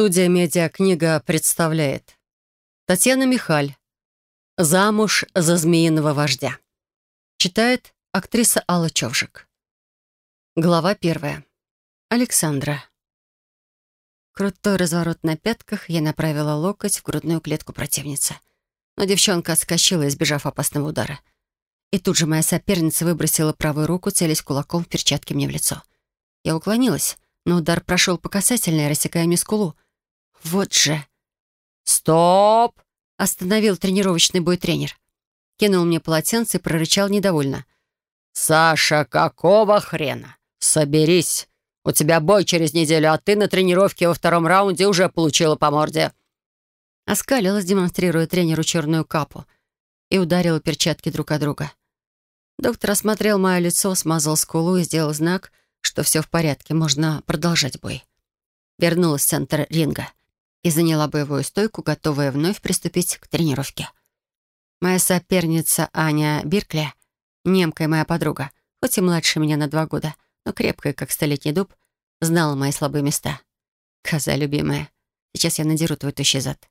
Студия «Медиакнига» представляет Татьяна Михаль «Замуж за змеиного вождя». Читает актриса Алла Човжик. Глава первая. Александра. Крутой разворот на пятках, я направила локоть в грудную клетку противницы. Но девчонка отскочила, избежав опасного удара. И тут же моя соперница выбросила правую руку, целясь кулаком в перчатке мне в лицо. Я уклонилась, но удар прошел по касательной, рассекая мне скулу. Вот же... «Стоп!» — остановил тренировочный бой тренер. Кинул мне полотенце и прорычал недовольно. «Саша, какого хрена? Соберись! У тебя бой через неделю, а ты на тренировке во втором раунде уже получила по морде». Оскалилась, демонстрируя тренеру черную капу, и ударила перчатки друг от друга. Доктор осмотрел мое лицо, смазал скулу и сделал знак, что все в порядке, можно продолжать бой. Вернулась в центр ринга и заняла боевую стойку, готовая вновь приступить к тренировке. Моя соперница Аня Биркля, немка и моя подруга, хоть и младше меня на два года, но крепкая, как столетний дуб, знала мои слабые места. Коза любимая, сейчас я надеру твой тощий зад.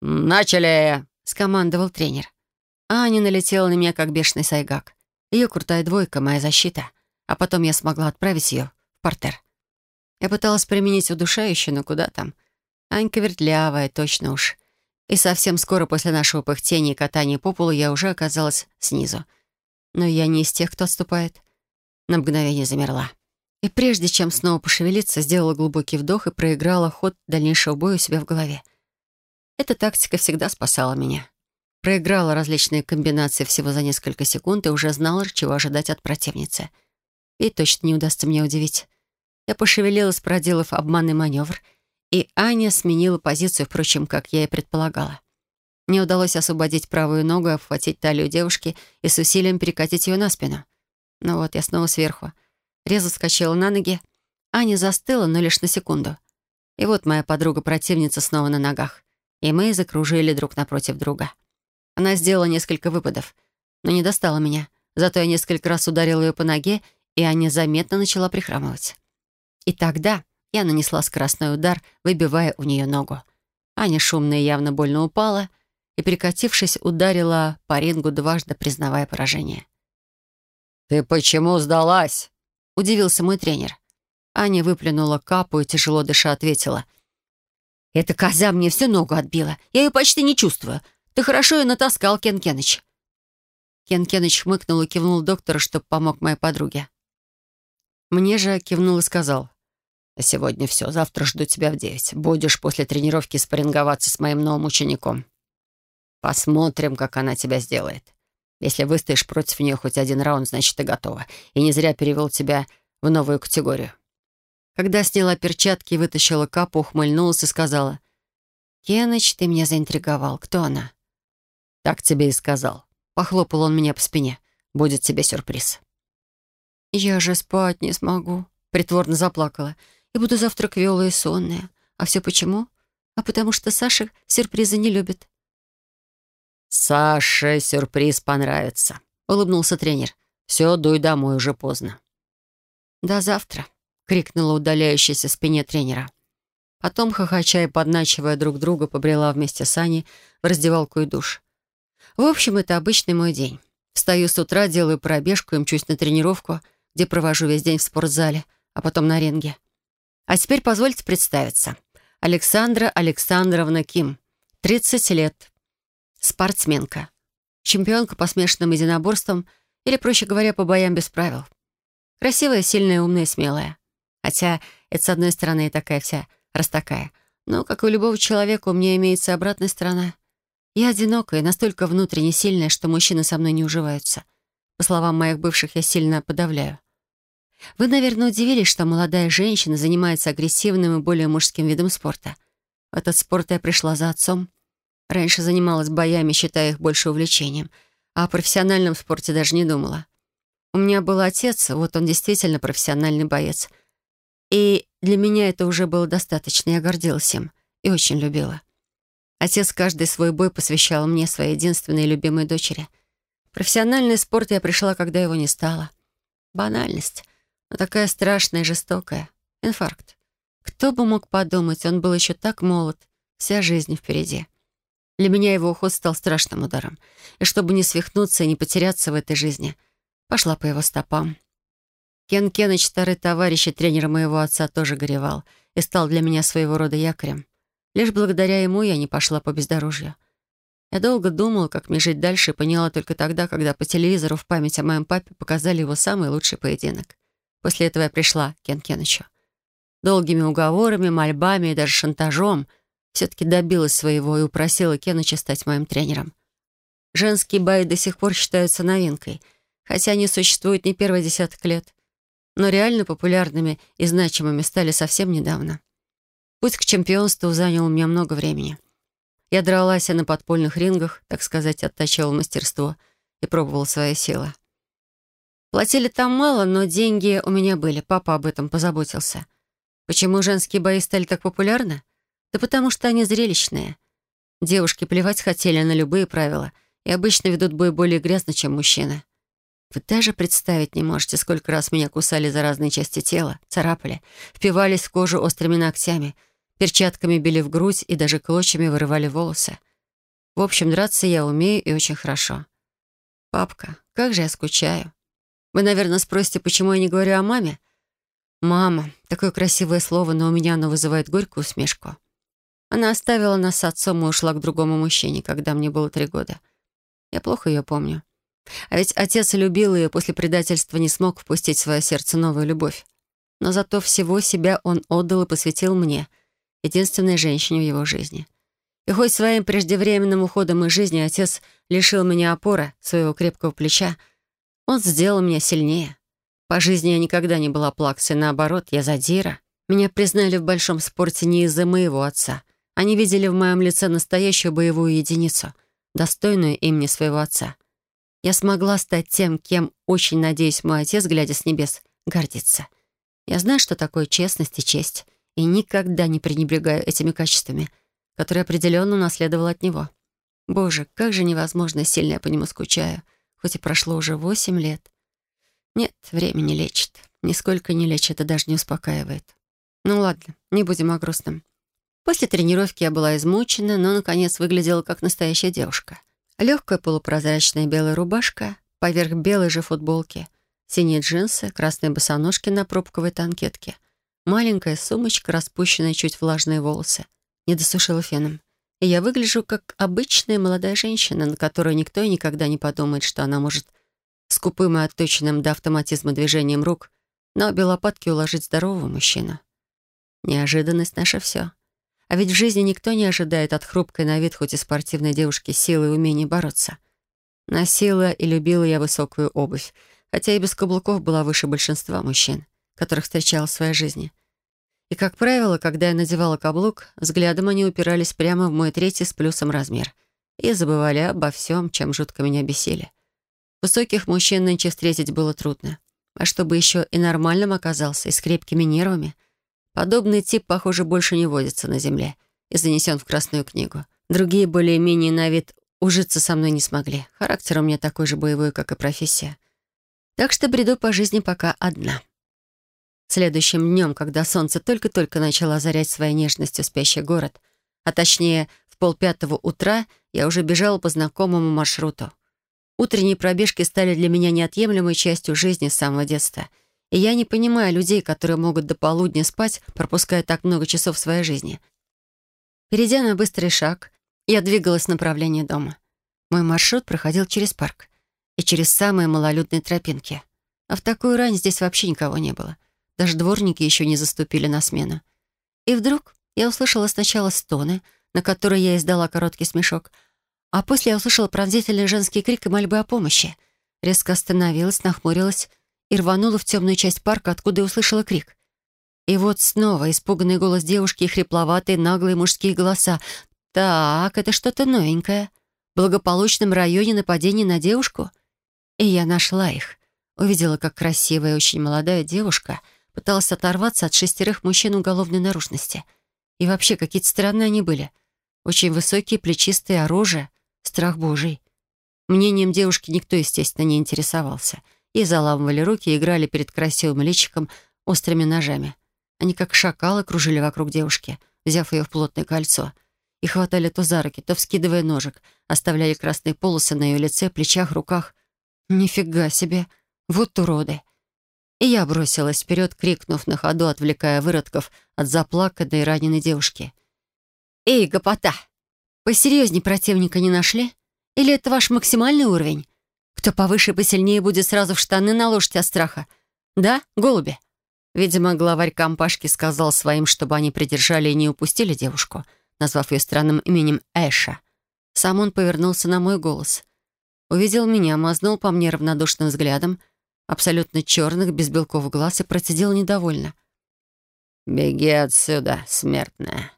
«Начали!» — скомандовал тренер. Аня налетела на меня, как бешеный сайгак. Ее крутая двойка — моя защита, а потом я смогла отправить ее в портер. Я пыталась применить удушающее, но куда там? Анька вертлявая, точно уж. И совсем скоро после нашего пыхтения и катания по полу я уже оказалась снизу. Но я не из тех, кто отступает. На мгновение замерла. И прежде чем снова пошевелиться, сделала глубокий вдох и проиграла ход дальнейшего боя у себя в голове. Эта тактика всегда спасала меня. Проиграла различные комбинации всего за несколько секунд и уже знала, чего ожидать от противницы. И точно не удастся меня удивить. Я пошевелилась, проделав обманный маневр, и Аня сменила позицию, впрочем, как я и предполагала. Мне удалось освободить правую ногу, обхватить талию девушки и с усилием перекатить ее на спину. Ну вот, я снова сверху. Резво вскочила на ноги. Аня застыла, но лишь на секунду. И вот моя подруга-противница снова на ногах. И мы закружили друг напротив друга. Она сделала несколько выпадов, но не достала меня. Зато я несколько раз ударила ее по ноге, и Аня заметно начала прихрамывать. И тогда я нанесла скоростной удар, выбивая у нее ногу. Аня шумно и явно больно упала и, перекатившись, ударила по рингу дважды, признавая поражение. «Ты почему сдалась?» — удивился мой тренер. Аня выплюнула капу и, тяжело дыша, ответила. «Эта коза мне всю ногу отбила. Я ее почти не чувствую. Ты хорошо ее натаскал, Кен Кеныч». Кен Кеныч хмыкнул и кивнул доктору, чтобы помог моей подруге. Мне же кивнул и сказал. «На сегодня все. Завтра жду тебя в девять. Будешь после тренировки спарринговаться с моим новым учеником. Посмотрим, как она тебя сделает. Если выстоишь против нее хоть один раунд, значит, ты готова. И не зря перевел тебя в новую категорию». Когда сняла перчатки и вытащила капу, ухмыльнулась и сказала. «Кеныч, ты меня заинтриговал. Кто она?» «Так тебе и сказал». Похлопал он меня по спине. «Будет тебе сюрприз». «Я же спать не смогу», — притворно заплакала. «И буду завтра квелая и сонная. А все почему? А потому что Саша сюрпризы не любит». «Саше сюрприз понравится», — улыбнулся тренер. «Все, дуй домой, уже поздно». «До завтра», — крикнула удаляющаяся спине тренера. Потом, хохоча и подначивая друг друга, побрела вместе с Аней в раздевалку и душ. В общем, это обычный мой день. Встаю с утра, делаю пробежку и мчусь на тренировку — где провожу весь день в спортзале, а потом на ринге. А теперь позвольте представиться. Александра Александровна Ким, 30 лет, спортсменка, чемпионка по смешанным единоборствам или, проще говоря, по боям без правил. Красивая, сильная, умная, смелая. Хотя это, с одной стороны, и такая вся, раз такая. Но, как и у любого человека, у меня имеется обратная сторона. Я одинокая, настолько внутренне сильная, что мужчины со мной не уживаются. По словам моих бывших, я сильно подавляю. Вы, наверное, удивились, что молодая женщина занимается агрессивным и более мужским видом спорта. В этот спорт я пришла за отцом. Раньше занималась боями, считая их больше увлечением, а о профессиональном спорте даже не думала. У меня был отец, вот он действительно профессиональный боец. И для меня это уже было достаточно, я гордилась им и очень любила. Отец каждый свой бой посвящал мне, своей единственной любимой дочери. Профессиональный спорт я пришла, когда его не стало. Банальность — но такая страшная и жестокая. Инфаркт. Кто бы мог подумать, он был еще так молод, вся жизнь впереди. Для меня его уход стал страшным ударом. И чтобы не свихнуться и не потеряться в этой жизни, пошла по его стопам. Кен Кеныч, старый товарищ и тренер моего отца, тоже горевал и стал для меня своего рода якорем. Лишь благодаря ему я не пошла по бездорожью. Я долго думала, как мне жить дальше, и поняла только тогда, когда по телевизору в память о моем папе показали его самый лучший поединок. После этого я пришла к Кен Кенычу. Долгими уговорами, мольбами и даже шантажом все-таки добилась своего и упросила Кеныча стать моим тренером. Женские бои до сих пор считаются новинкой, хотя они существуют не первый десяток лет но реально популярными и значимыми стали совсем недавно. Путь к чемпионству занял у меня много времени. Я дралась на подпольных рингах, так сказать, оттачивала мастерство и пробовала свои силы. Платили там мало, но деньги у меня были, папа об этом позаботился. Почему женские бои стали так популярны? Да потому что они зрелищные. Девушки плевать хотели на любые правила и обычно ведут бой более грязно, чем мужчины. Вы даже представить не можете, сколько раз меня кусали за разные части тела, царапали, впивались в кожу острыми ногтями, перчатками били в грудь и даже клочьями вырывали волосы. В общем, драться я умею и очень хорошо. Папка, как же я скучаю. Вы, наверное, спросите, почему я не говорю о маме? Мама, такое красивое слово, но у меня оно вызывает горькую усмешку. Она оставила нас с отцом и ушла к другому мужчине, когда мне было три года. Я плохо ее помню. А ведь отец любил ее, после предательства не смог впустить в свое сердце новую любовь. Но зато всего себя он отдал и посвятил мне, единственной женщине в его жизни. И хоть своим преждевременным уходом из жизни отец лишил меня опоры, своего крепкого плеча, он сделал меня сильнее. По жизни я никогда не была плаксой, наоборот, я задира. Меня признали в большом спорте не из-за моего отца. Они видели в моем лице настоящую боевую единицу, достойную имени своего отца — я смогла стать тем, кем, очень надеюсь, мой отец, глядя с небес, гордится. Я знаю, что такое честность и честь, и никогда не пренебрегаю этими качествами, которые определенно унаследовал от него. Боже, как же невозможно сильно я по нему скучаю, хоть и прошло уже восемь лет. Нет, время не лечит. Нисколько не лечит и даже не успокаивает. Ну ладно, не будем о грустном. После тренировки я была измучена, но, наконец, выглядела как настоящая девушка. Легкая полупрозрачная белая рубашка, поверх белой же футболки, синие джинсы, красные босоножки на пробковой танкетке, маленькая сумочка, распущенная чуть влажные волосы. Не досушила феном. Я выгляжу как обычная молодая женщина, на которую никто и никогда не подумает, что она может скупым и отточенным до автоматизма движением рук на обе лопатки уложить здорового мужчину. Неожиданность — наше все. А ведь в жизни никто не ожидает от хрупкой на вид хоть и спортивной девушки силы и умения бороться. Носила и любила я высокую обувь, хотя и без каблуков была выше большинства мужчин, которых встречала в своей жизни. И, как правило, когда я надевала каблук, взглядом они упирались прямо в мой третий с плюсом размер и забывали обо всем, чем жутко меня бесили. Высоких мужчин нынче встретить было трудно. А чтобы еще и нормальным оказался, и с крепкими нервами — Подобный тип, похоже, больше не водится на Земле и занесен в Красную книгу. Другие, более-менее на вид, ужиться со мной не смогли. Характер у меня такой же боевой, как и профессия. Так что бреду по жизни пока одна. Следующим днем, когда солнце только-только начало озарять своей нежностью спящий город, а точнее в полпятого утра, я уже бежала по знакомому маршруту. Утренние пробежки стали для меня неотъемлемой частью жизни с самого детства — и я не понимаю людей, которые могут до полудня спать, пропуская так много часов своей жизни. Перейдя на быстрый шаг, я двигалась в направлении дома. Мой маршрут проходил через парк и через самые малолюдные тропинки. А в такую рань здесь вообще никого не было. Даже дворники еще не заступили на смену. И вдруг я услышала сначала стоны, на которые я издала короткий смешок, а после я услышала пронзительный женский крик и мольбы о помощи. Резко остановилась, нахмурилась и рванула в темную часть парка, откуда и услышала крик. И вот снова испуганный голос девушки и хрипловатые наглые мужские голоса. «Так, это что-то новенькое. В благополучном районе нападение на девушку?» И я нашла их. Увидела, как красивая, очень молодая девушка пыталась оторваться от шестерых мужчин уголовной наружности. И вообще, какие-то странные они были. Очень высокие, плечистые, оружие. Страх божий. Мнением девушки никто, естественно, не интересовался — и заламывали руки и играли перед красивым личиком острыми ножами. Они как шакалы кружили вокруг девушки, взяв ее в плотное кольцо, и хватали то за руки, то вскидывая ножик, оставляя красные полосы на ее лице, плечах, руках. «Нифига себе! Вот уроды!» И я бросилась вперед, крикнув на ходу, отвлекая выродков от заплаканной раненой девушки. «Эй, гопота! Посерьезней противника не нашли? Или это ваш максимальный уровень? Кто повыше и посильнее будет сразу в штаны наложить от страха? Да, голуби?» Видимо, главарь компашки сказал своим, чтобы они придержали и не упустили девушку, назвав ее странным именем Эша. Сам он повернулся на мой голос. Увидел меня, мазнул по мне равнодушным взглядом, абсолютно черных, без белков глаз, и процедил недовольно. «Беги отсюда, смертная».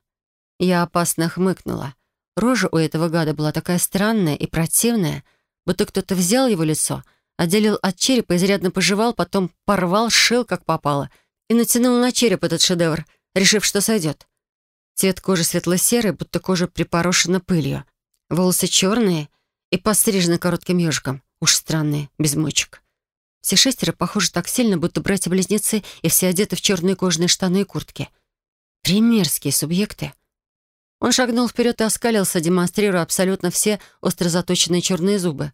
Я опасно хмыкнула. Рожа у этого гада была такая странная и противная, будто кто-то взял его лицо, отделил от черепа, изрядно пожевал, потом порвал, сшил, как попало, и натянул на череп этот шедевр, решив, что сойдет. Цвет кожи светло-серый, будто кожа припорошена пылью. Волосы черные и пострижены коротким ежиком. Уж странные, без мочек. Все шестеро похожи так сильно, будто братья-близнецы, и все одеты в черные кожаные штаны и куртки. Примерские субъекты. Он шагнул вперед и оскалился, демонстрируя абсолютно все остро заточенные черные зубы.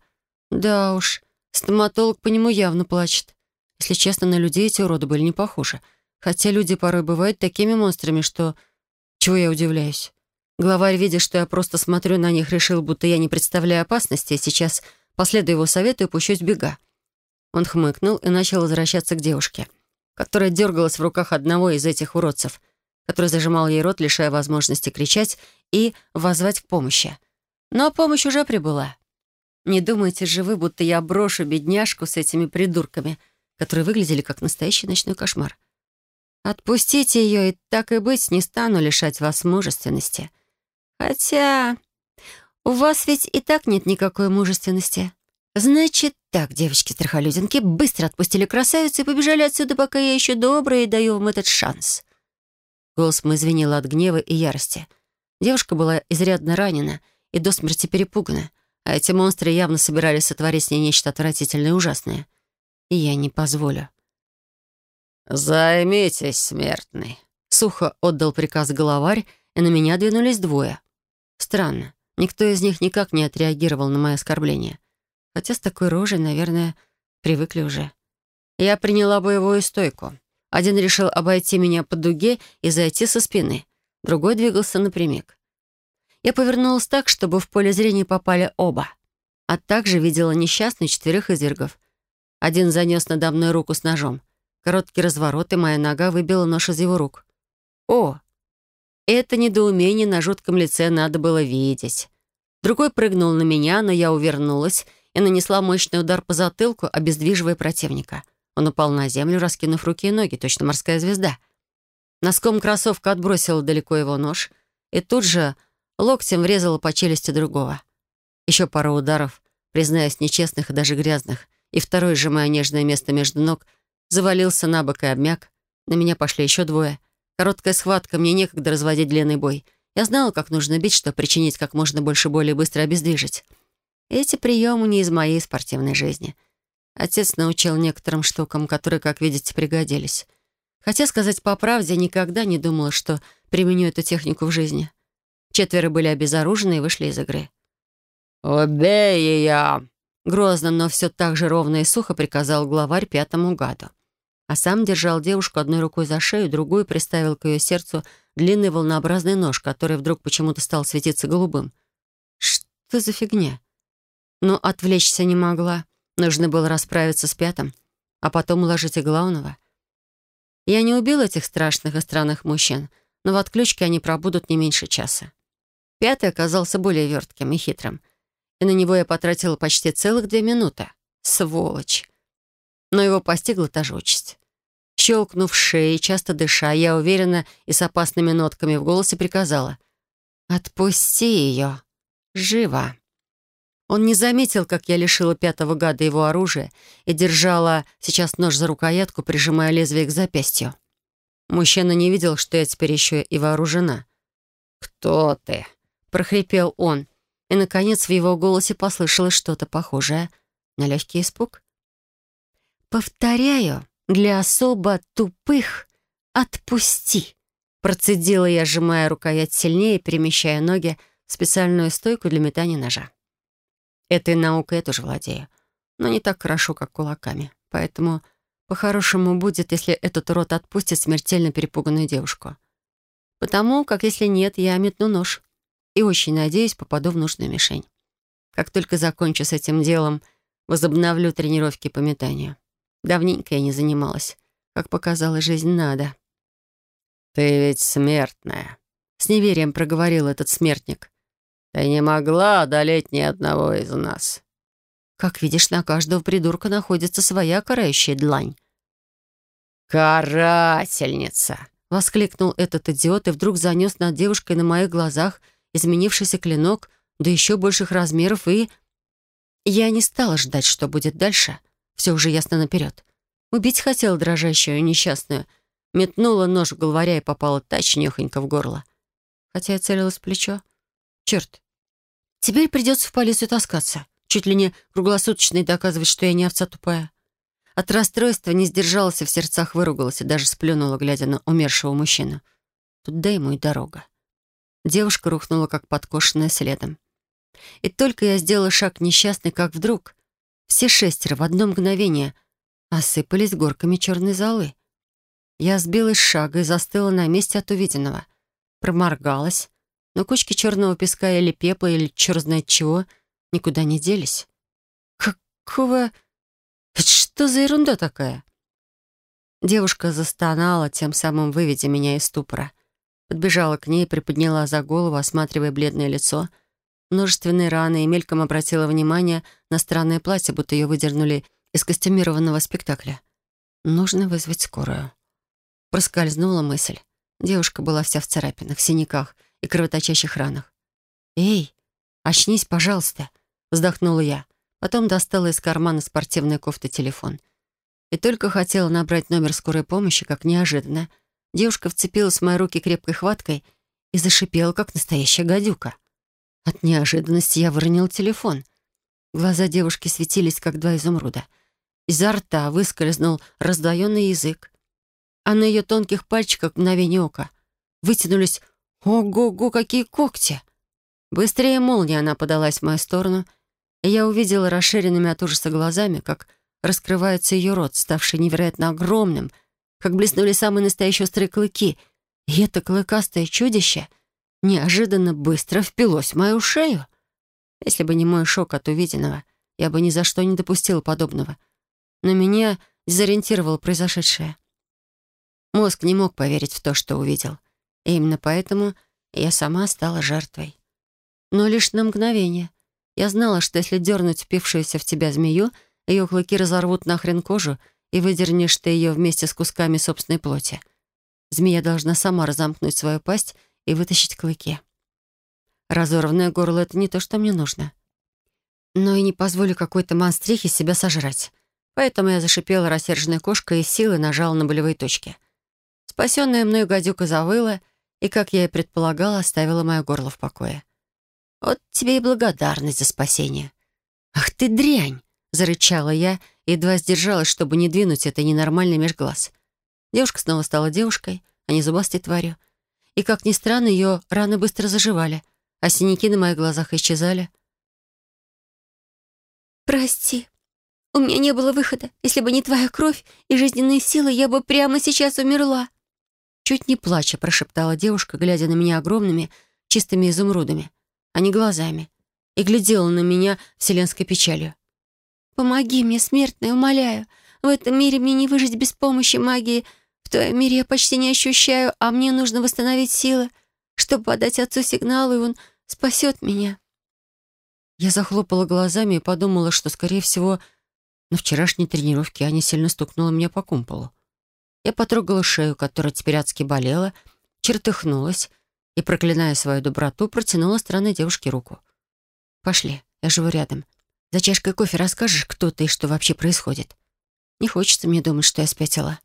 Да уж, стоматолог по нему явно плачет. Если честно, на людей эти уроды были не похожи. Хотя люди порой бывают такими монстрами, что... Чего я удивляюсь? Главарь, видя, что я просто смотрю на них, решил, будто я не представляю опасности, и сейчас, последую его совету, и пущусь бега. Он хмыкнул и начал возвращаться к девушке, которая дергалась в руках одного из этих уродцев, который зажимал ей рот, лишая возможности кричать и возвать к помощи. Но помощь уже прибыла. Не думайте же вы, будто я брошу бедняжку с этими придурками, которые выглядели как настоящий ночной кошмар. Отпустите ее, и так и быть, не стану лишать вас мужественности. Хотя у вас ведь и так нет никакой мужественности. Значит так, девочки-страхолюдинки быстро отпустили красавицу и побежали отсюда, пока я еще добрая и даю вам этот шанс. Голос мой звенел от гнева и ярости. Девушка была изрядно ранена и до смерти перепугана, а эти монстры явно собирались сотворить с ней нечто отвратительное и ужасное. И я не позволю. «Займитесь, смертный», — сухо отдал приказ главарь, и на меня двинулись двое. Странно, никто из них никак не отреагировал на мое оскорбление. Хотя с такой рожей, наверное, привыкли уже. Я приняла боевую стойку. Один решил обойти меня по дуге и зайти со спины. Другой двигался напрямик. Я повернулась так, чтобы в поле зрения попали оба. А также видела несчастных четверых извергов. Один занес надо мной руку с ножом. Короткий разворот, и моя нога выбила нож из его рук. О! Это недоумение на жутком лице надо было видеть. Другой прыгнул на меня, но я увернулась и нанесла мощный удар по затылку, обездвиживая противника. Он упал на землю, раскинув руки и ноги, точно морская звезда. Носком кроссовка отбросила далеко его нож и тут же локтем врезала по челюсти другого. Еще пару ударов, признаясь нечестных и даже грязных, и второй, сжимая нежное место между ног, завалился на бок и обмяк. На меня пошли еще двое. Короткая схватка, мне некогда разводить длинный бой. Я знала, как нужно бить, чтобы причинить как можно больше боли и быстро обездвижить. Эти приемы не из моей спортивной жизни. Отец научил некоторым штукам, которые, как видите, пригодились. Хотя, сказать по правде, никогда не думала, что применю эту технику в жизни. Четверо были обезоружены и вышли из игры. «Убей ее!» Грозно, но все так же ровно и сухо приказал главарь пятому гаду. А сам держал девушку одной рукой за шею, другую приставил к ее сердцу длинный волнообразный нож, который вдруг почему-то стал светиться голубым. Что за фигня? Но отвлечься не могла. Нужно было расправиться с пятым, а потом уложить и главного. Я не убила этих страшных и странных мужчин, но в отключке они пробудут не меньше часа. Пятый оказался более вертким и хитрым, и на него я потратила почти целых две минуты. Сволочь! Но его постигла та же участь. Щелкнув шеей, часто дыша, я уверенно и с опасными нотками в голосе приказала «Отпусти ее! Живо!» Он не заметил, как я лишила пятого гада его оружия и держала сейчас нож за рукоятку, прижимая лезвие к запястью. Мужчина не видел, что я теперь еще и вооружена. «Кто ты?» — прохрипел он. И, наконец, в его голосе послышалось что-то похожее на легкий испуг. «Повторяю, для особо тупых «Отпусти!» Процедила я, сжимая рукоять сильнее, перемещая ноги в специальную стойку для метания ножа. Этой наукой я тоже владею, но не так хорошо, как кулаками. Поэтому по-хорошему будет, если этот урод отпустит смертельно перепуганную девушку. Потому как, если нет, я метну нож. И очень надеюсь, попаду в нужную мишень. Как только закончу с этим делом, возобновлю тренировки по метанию. Давненько я не занималась. Как показала жизнь, надо. «Ты ведь смертная», — с неверием проговорил этот смертник. «Ты не могла одолеть ни одного из нас». Как видишь, на каждого придурка находится своя карающая длань. «Карательница!» — воскликнул этот идиот и вдруг занес над девушкой на моих глазах изменившийся клинок до еще больших размеров и... Я не стала ждать, что будет дальше. Все уже ясно наперед. Убить хотела дрожащую несчастную. Метнула нож в главаря и попала точнёхонько в горло. Хотя я целилась в плечо. Черт. Теперь придется в полицию таскаться. Чуть ли не круглосуточно и доказывать, что я не овца тупая. От расстройства не сдержалась и в сердцах выругалась и даже сплюнула, глядя на умершего мужчину. Тут дай ему и дорога. Девушка рухнула, как подкошенная следом. И только я сделала шаг несчастный, как вдруг все шестеро в одно мгновение осыпались горками черной золы. Я сбилась с шага и застыла на месте от увиденного. Проморгалась, но кучки черного песка или пепла, или черт знает чего, никуда не делись. Какого... Что за ерунда такая? Девушка застонала, тем самым выведя меня из ступора. Подбежала к ней, приподняла за голову, осматривая бледное лицо, множественные раны и мельком обратила внимание на странное платье, будто ее выдернули из костюмированного спектакля. Нужно вызвать скорую. Проскользнула мысль. Девушка была вся в царапинах, синяках и кровоточащих ранах. «Эй, очнись, пожалуйста!» — вздохнула я. Потом достала из кармана спортивной кофты телефон. И только хотела набрать номер скорой помощи, как неожиданно. Девушка вцепилась в мои руки крепкой хваткой и зашипела, как настоящая гадюка. От неожиданности я выронил телефон. Глаза девушки светились, как два изумруда. Изо рта выскользнул раздвоенный язык. А на ее тонких пальчиках мгновение ока вытянулись «Ого-го, какие когти!» Быстрее молнии она подалась в мою сторону — и я увидела расширенными от ужаса глазами, как раскрывается ее рот, ставший невероятно огромным, как блеснули самые настоящие острые клыки, и это клыкастое чудище неожиданно быстро впилось в мою шею. Если бы не мой шок от увиденного, я бы ни за что не допустила подобного. Но меня дезориентировало произошедшее. Мозг не мог поверить в то, что увидел. И именно поэтому я сама стала жертвой. Но лишь на мгновение. Я знала, что если дернуть впившуюся в тебя змею, ее клыки разорвут нахрен кожу, и выдернешь ты ее вместе с кусками собственной плоти. Змея должна сама разомкнуть свою пасть и вытащить клыки. Разорванное горло — это не то, что мне нужно. Но и не позволю какой-то монстрихе себя сожрать. Поэтому я зашипела рассерженной кошкой и силой нажала на болевые точки. Спасенная мною гадюка завыла и, как я и предполагала, оставила мое горло в покое. Вот тебе и благодарность за спасение». «Ах ты дрянь!» — зарычала я, едва сдержалась, чтобы не двинуть это ненормальный меж глаз. Девушка снова стала девушкой, а не зубастой тварью. И, как ни странно, ее раны быстро заживали, а синяки на моих глазах исчезали. «Прости, у меня не было выхода. Если бы не твоя кровь и жизненные силы, я бы прямо сейчас умерла». Чуть не плача, прошептала девушка, глядя на меня огромными, чистыми изумрудами а не глазами, и глядела на меня вселенской печалью. «Помоги мне, смертная, умоляю. В этом мире мне не выжить без помощи магии. В твоем мире я почти не ощущаю, а мне нужно восстановить силы, чтобы подать отцу сигнал, и он спасет меня». Я захлопала глазами и подумала, что, скорее всего, на вчерашней тренировке Аня сильно стукнула меня по кумполу. Я потрогала шею, которая теперь адски болела, чертыхнулась и, проклиная свою доброту, протянула странной девушке руку. «Пошли, я живу рядом. За чашкой кофе расскажешь, кто ты и что вообще происходит. Не хочется мне думать, что я спятила».